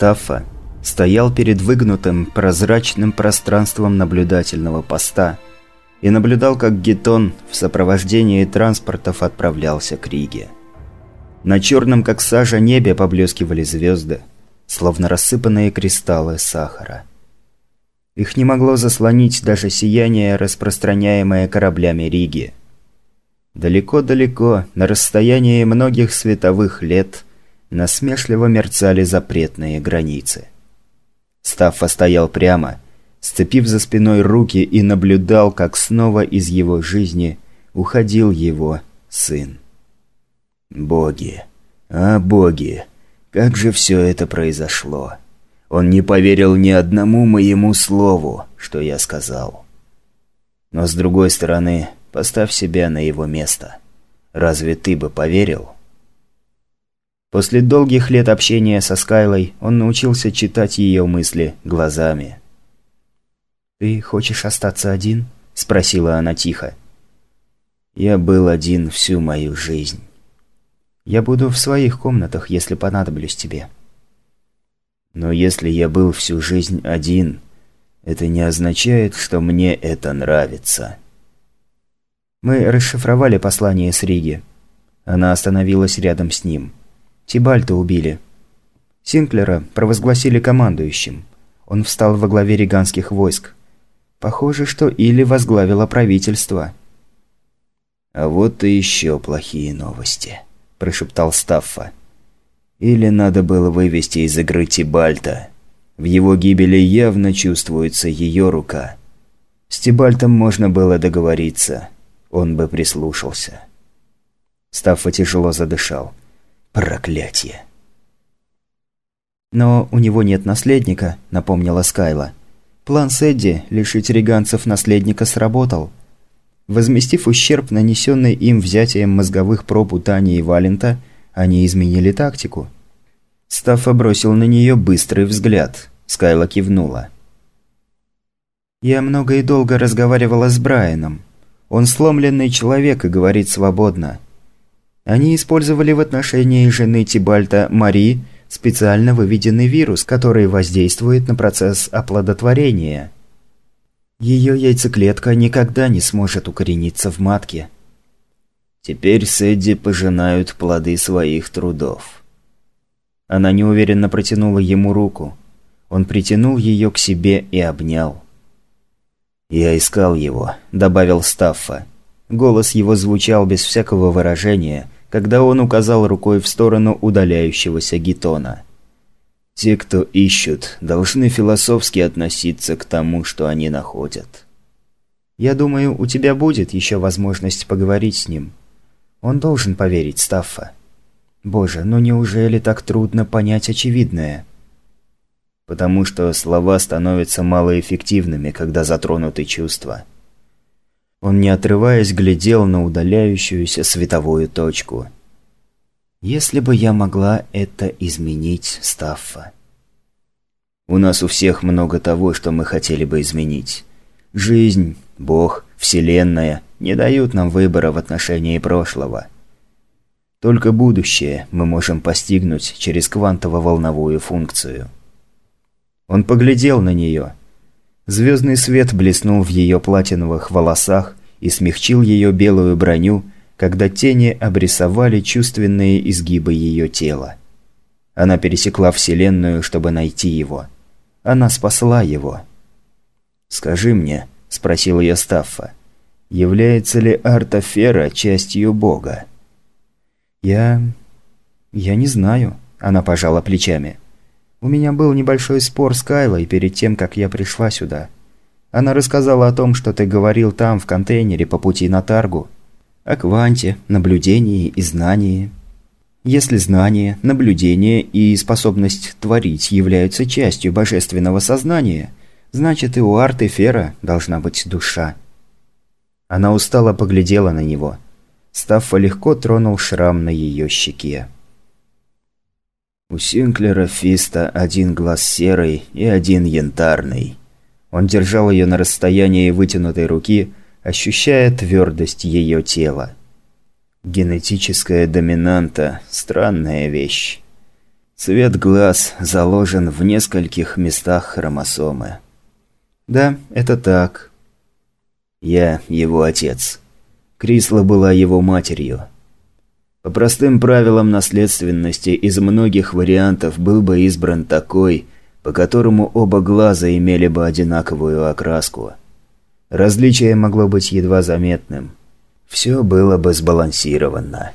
Стаффа стоял перед выгнутым прозрачным пространством наблюдательного поста и наблюдал, как Гетон в сопровождении транспортов отправлялся к Риге. На черном, как сажа, небе поблескивали звезды, словно рассыпанные кристаллы сахара. Их не могло заслонить даже сияние, распространяемое кораблями Риги. Далеко-далеко, на расстоянии многих световых лет, насмешливо мерцали запретные границы. Стаффа стоял прямо, сцепив за спиной руки и наблюдал, как снова из его жизни уходил его сын. Боги, а боги, как же все это произошло? Он не поверил ни одному моему слову, что я сказал. Но с другой стороны, поставь себя на его место. Разве ты бы поверил? После долгих лет общения со Скайлой он научился читать ее мысли глазами. «Ты хочешь остаться один?» – спросила она тихо. «Я был один всю мою жизнь. Я буду в своих комнатах, если понадоблюсь тебе». Но если я был всю жизнь один, это не означает, что мне это нравится. Мы расшифровали послание с Риги. Она остановилась рядом с ним. Тибальта убили. Синклера провозгласили командующим. Он встал во главе риганских войск. Похоже, что Или возглавила правительство. «А вот и еще плохие новости», – прошептал Стаффа. Или надо было вывести из игры Тибальта. В его гибели явно чувствуется ее рука. С Тибальтом можно было договориться. Он бы прислушался. Стаффа тяжело задышал. Проклятие. «Но у него нет наследника», — напомнила Скайла. «План Сэдди лишить риганцев наследника сработал. Возместив ущерб, нанесенный им взятием мозговых проб у Тани и Валента, они изменили тактику. Стаффа бросил на нее быстрый взгляд. Скайла кивнула. «Я много и долго разговаривала с Брайаном. Он сломленный человек и говорит свободно. Они использовали в отношении жены Тибальта Мари специально выведенный вирус, который воздействует на процесс оплодотворения. Ее яйцеклетка никогда не сможет укорениться в матке. Теперь Сэдди пожинают плоды своих трудов. Она неуверенно протянула ему руку. Он притянул ее к себе и обнял. «Я искал его», — добавил Стаффа. Голос его звучал без всякого выражения, когда он указал рукой в сторону удаляющегося гитона. «Те, кто ищут, должны философски относиться к тому, что они находят». «Я думаю, у тебя будет еще возможность поговорить с ним», он должен поверить Стаффа. Боже, ну неужели так трудно понять очевидное? Потому что слова становятся малоэффективными, когда затронуты чувства. Он, не отрываясь, глядел на удаляющуюся световую точку. Если бы я могла это изменить, Стаффа. У нас у всех много того, что мы хотели бы изменить. Жизнь, Бог, Вселенная не дают нам выбора в отношении прошлого. Только будущее мы можем постигнуть через квантово-волновую функцию. Он поглядел на нее. Звездный свет блеснул в ее платиновых волосах и смягчил ее белую броню, когда тени обрисовали чувственные изгибы ее тела. Она пересекла Вселенную, чтобы найти его. Она спасла его. «Скажи мне», – спросил ее Стаффа, – «является ли Артафера частью Бога?» «Я... я не знаю», – она пожала плечами. «У меня был небольшой спор с Кайлой перед тем, как я пришла сюда. Она рассказала о том, что ты говорил там, в контейнере, по пути на Таргу. О кванте, наблюдении и знании. Если знание, наблюдение и способность творить являются частью божественного сознания, значит и у Арты Фера должна быть душа». Она устало поглядела на него – Стаффа легко тронул шрам на ее щеке. У Синклера Фиста один глаз серый и один янтарный. Он держал ее на расстоянии вытянутой руки, ощущая твердость ее тела. Генетическая доминанта – странная вещь. Цвет глаз заложен в нескольких местах хромосомы. Да, это так. Я его отец. Крисла была его матерью. По простым правилам наследственности из многих вариантов был бы избран такой, по которому оба глаза имели бы одинаковую окраску. Различие могло быть едва заметным. Все было бы сбалансировано.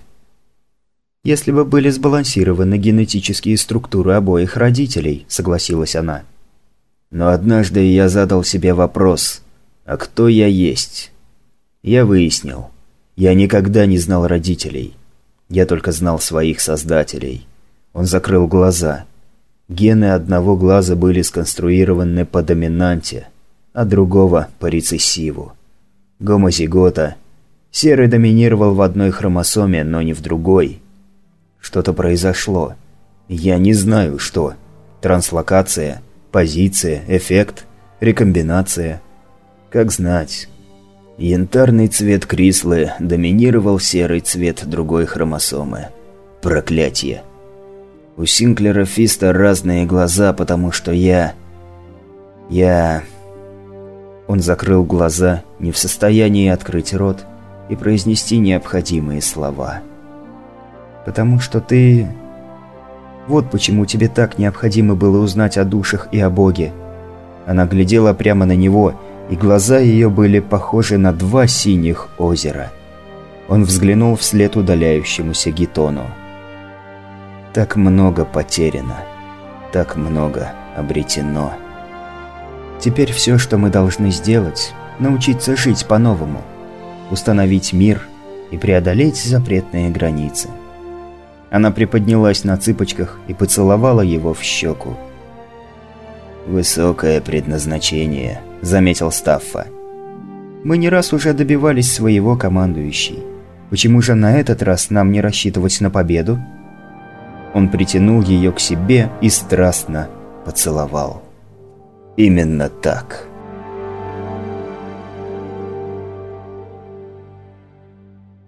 «Если бы были сбалансированы генетические структуры обоих родителей», – согласилась она. «Но однажды я задал себе вопрос, а кто я есть?» Я выяснил. Я никогда не знал родителей. Я только знал своих создателей. Он закрыл глаза. Гены одного глаза были сконструированы по доминанте, а другого – по рецессиву. Гомозигота. Серый доминировал в одной хромосоме, но не в другой – что-то произошло. Я не знаю, что. Транслокация, позиция, эффект, рекомбинация. Как знать. Янтарный цвет Крислы доминировал серый цвет другой хромосомы. Проклятие. У Синклера Фиста разные глаза, потому что я... Я... Он закрыл глаза, не в состоянии открыть рот и произнести необходимые слова. Потому что ты... Вот почему тебе так необходимо было узнать о душах и о Боге. Она глядела прямо на него, и глаза ее были похожи на два синих озера. Он взглянул вслед удаляющемуся Гитону. Так много потеряно, так много обретено. Теперь все, что мы должны сделать, научиться жить по-новому, установить мир и преодолеть запретные границы. Она приподнялась на цыпочках и поцеловала его в щеку. «Высокое предназначение», – заметил Стаффа. «Мы не раз уже добивались своего, командующий. Почему же на этот раз нам не рассчитывать на победу?» Он притянул ее к себе и страстно поцеловал. «Именно так».